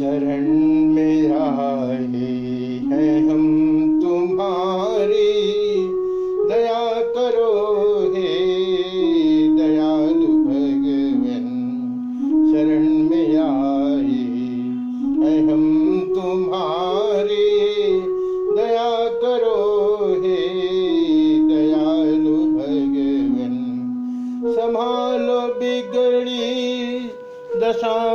शरण में आए हैं हम तुम्हारी। दया करो हे दयालु भगवन, शरण में आए हैं हम तुम्हारी। दया करो हे दयालु भगवन, संभालो बिगड़ी दशा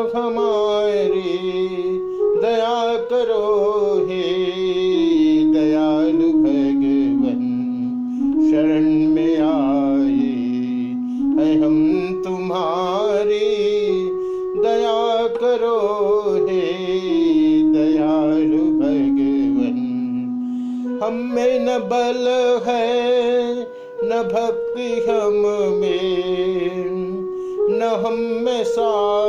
है हम तुम्हारी दया करो हे दयालु भगवन हम में न बल है, न भक्ति हम में, न हम में साधन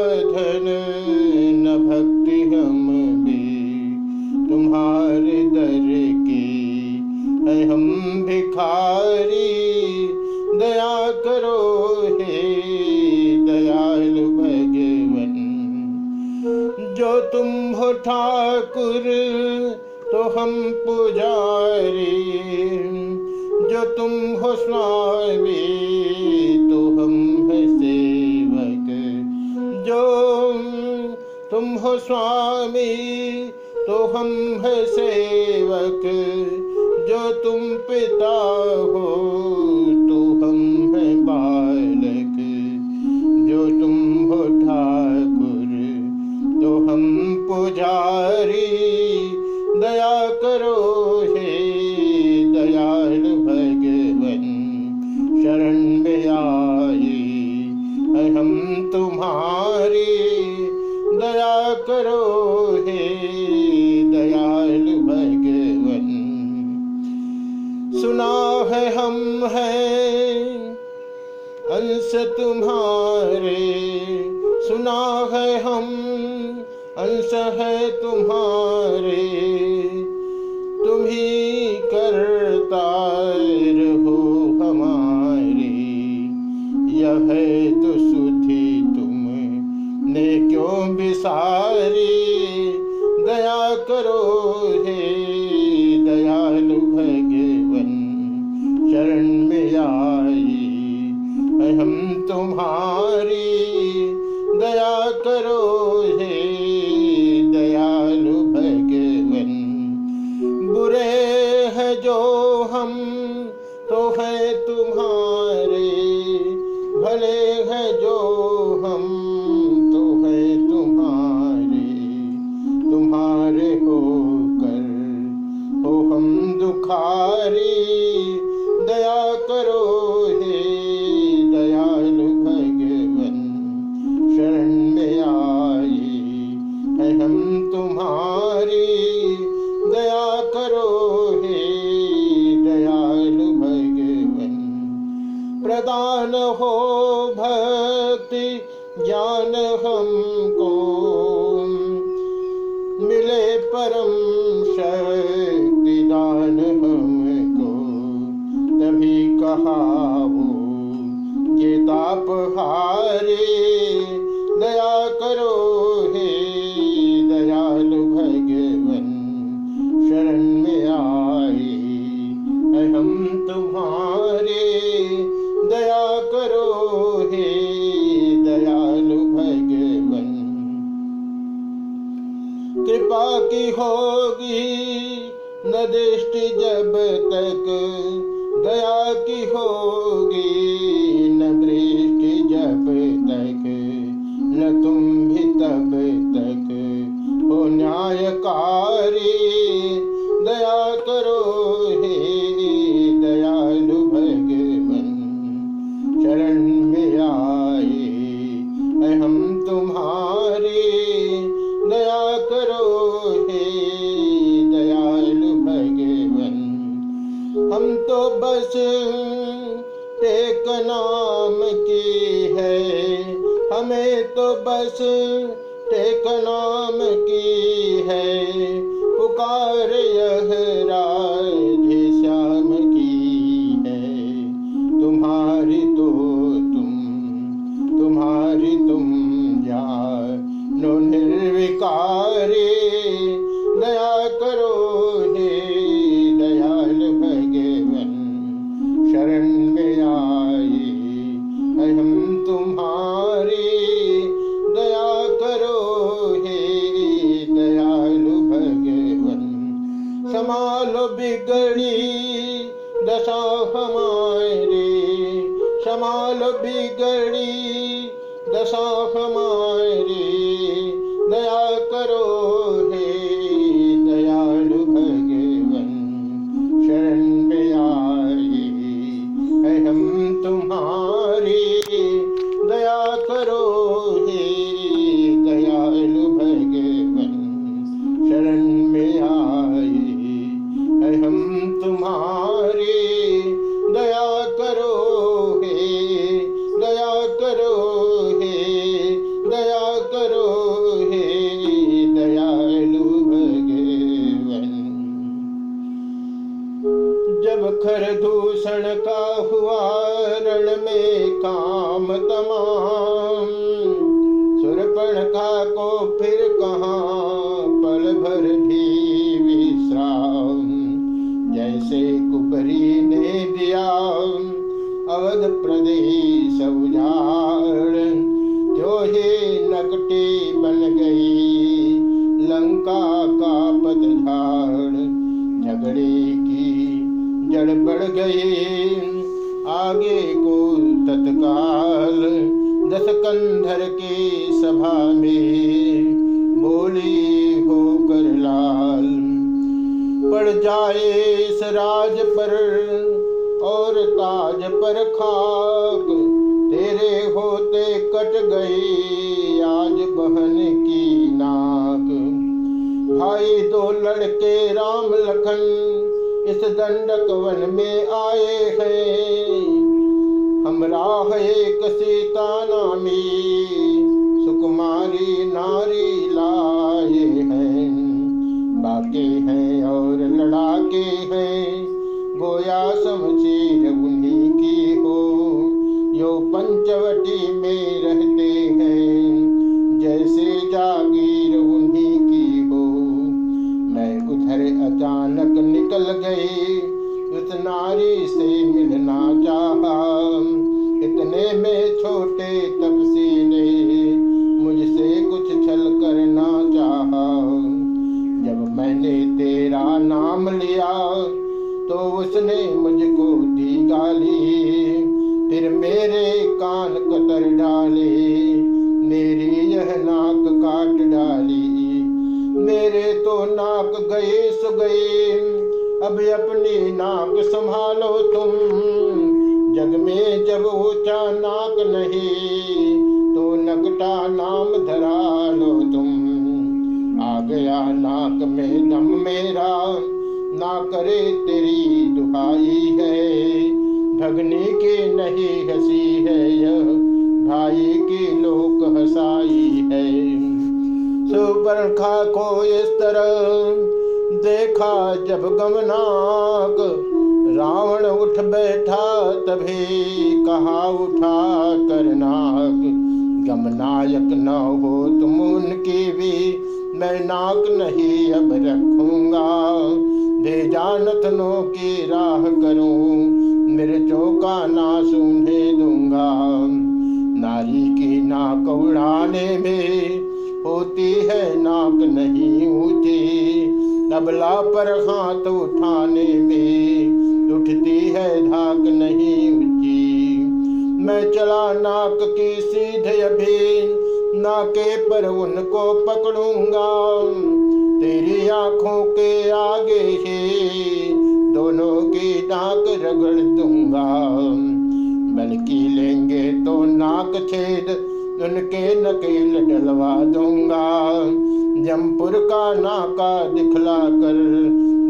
जो तुम हो तो हम है सेवक। जो तुम हो स्वामी तो हम है सेवक। जो तुम पिता हो तो तुम्हारे सुना है हम अंश है तुम्हारे दुखारी दया करो हे दयालु भगवन। शरण में आई है हम तुम्हारी। दया करो हे दयालु भगवन। प्रदान हो भक्ति, ज्ञान हमको। मिले परम शक्ति दान तभी हूँ ये हारे। दया की होगी, न दृष्टि जब तक, न तुम भी तब तक। हो न्यायकारी, दया करो हे दयालु भगवन। चरण में आए है हम तुम्हारे बस टेक नाम दया करो हे दयालु भगवन। शरण में आए है हम तुम्हारे। दया करो हे दयालु भगवन। शरण में आए है हम तुम्हारे। को फिर कहा? पल भर भी विश्राम। जैसे ने दिया। अवध प्रदेश जो ही बन लंका का पतझाड़ झगड़े की जड़ बढ़ गई। आगे को तत्काल दस कंधर के सभा में बोली होकर लाल पड़ जाए इस राज पर और ताज पर खाक। तेरे होते कट गई आज बहन की नाक। भाई दो लड़के राम लखन इस दंडक वन में आए हैं। हमरा एक सीता नामी सुकुमारी नारी लाए हैं। बाके हैं और लड़ाके हैं, गोया समचीर उन्हीं की हो। यो पंचवटी में रहते हैं, जैसे जागीर उन्हीं की हो। मैं उधर अचानक नारी से मिलना चाहा। इतने में छोटे तपसी ने मुझसे कुछ छल करना चाहा। जब मैंने तेरा नाम लिया तो उसने मुझको दी गाली। फिर मेरे कान कतर डाले, मेरी यह नाक काट डाली। मेरे तो नाक गए सु गए अब अपनी नाक संभालो तुम। जग में जब ऊँचा नाक नहीं तो नकटा नाम धरा लो तुम। आ गया नाक में दम मेरा, ना करे तेरी दुहाई है। भगनी की नहीं हँसी है यह, भाई की लोक हसाई है। सुपर खा को इस तरह देखा जब गमनाक। रावण उठ बैठा तभी कहा, उठा करनाक गमनायक न हो तुम उनकी भी। मैं नाक नहीं अब रखूँगा। भेजानतनों की राह करूँ। मिर्चों का ना सूंढे दूँगा। नारी की नाक उड़ाने में होती है नाक नहीं ऊँची। तबला पर हाथ उठाने में उठती है धाक नहीं ऊँची मैं चला नाक की सीधे अभी, नाके पर उनको पकड़ूँगा। तेरी आँखों के आगे ही दोनों की नाक रगड़ दूँगा। बल्कि लेंगे तो नाक छेद उनके नकेल डलवा दूँगा। जमपुर का नाका दिखला कर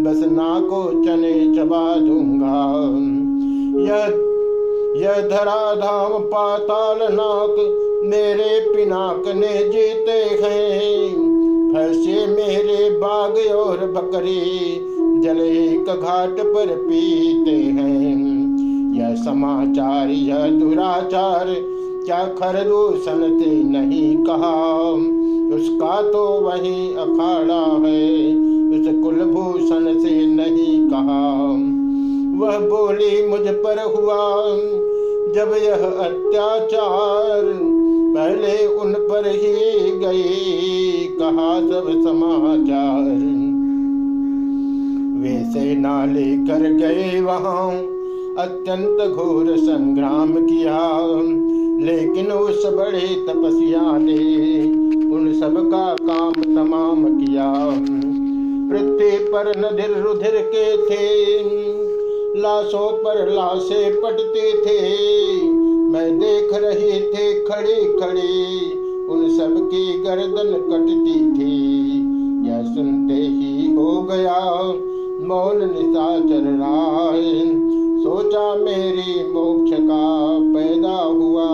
बस नाको चने चबा दूँगा। यह यह धरा धाम पाताल नाक मेरे पिनाक ने जीते हैं। फंसे मेरे बाग और बकरी जले घाट पर पीते हैं। यह समाचार, यह दुराचार क्या खरदूषण से नहीं कहा? उसका तो वही अखाड़ा है, उस कुलभूषण से नहीं कहा। वह बोली, मुझ पर हुआ, जब यह अत्याचार पहले उन पर ही गई, कहा सब समाचार। वे सेना लेकर गए वहाँ, अत्यंत घोर संग्राम किया। लेकिन उस बड़े तपस्या ने उन सब का काम तमाम किया। पृथ्वी पर नदिर रुधिर के थे, लाशों पर लाशे पटते थे। मैं देख रहे थे खड़े खड़े उन सब की गर्दन कटती थी। यह सुनते ही हो गया मौन निशाचर राय। सोचा मेरी मोक्ष का पैदा हुआ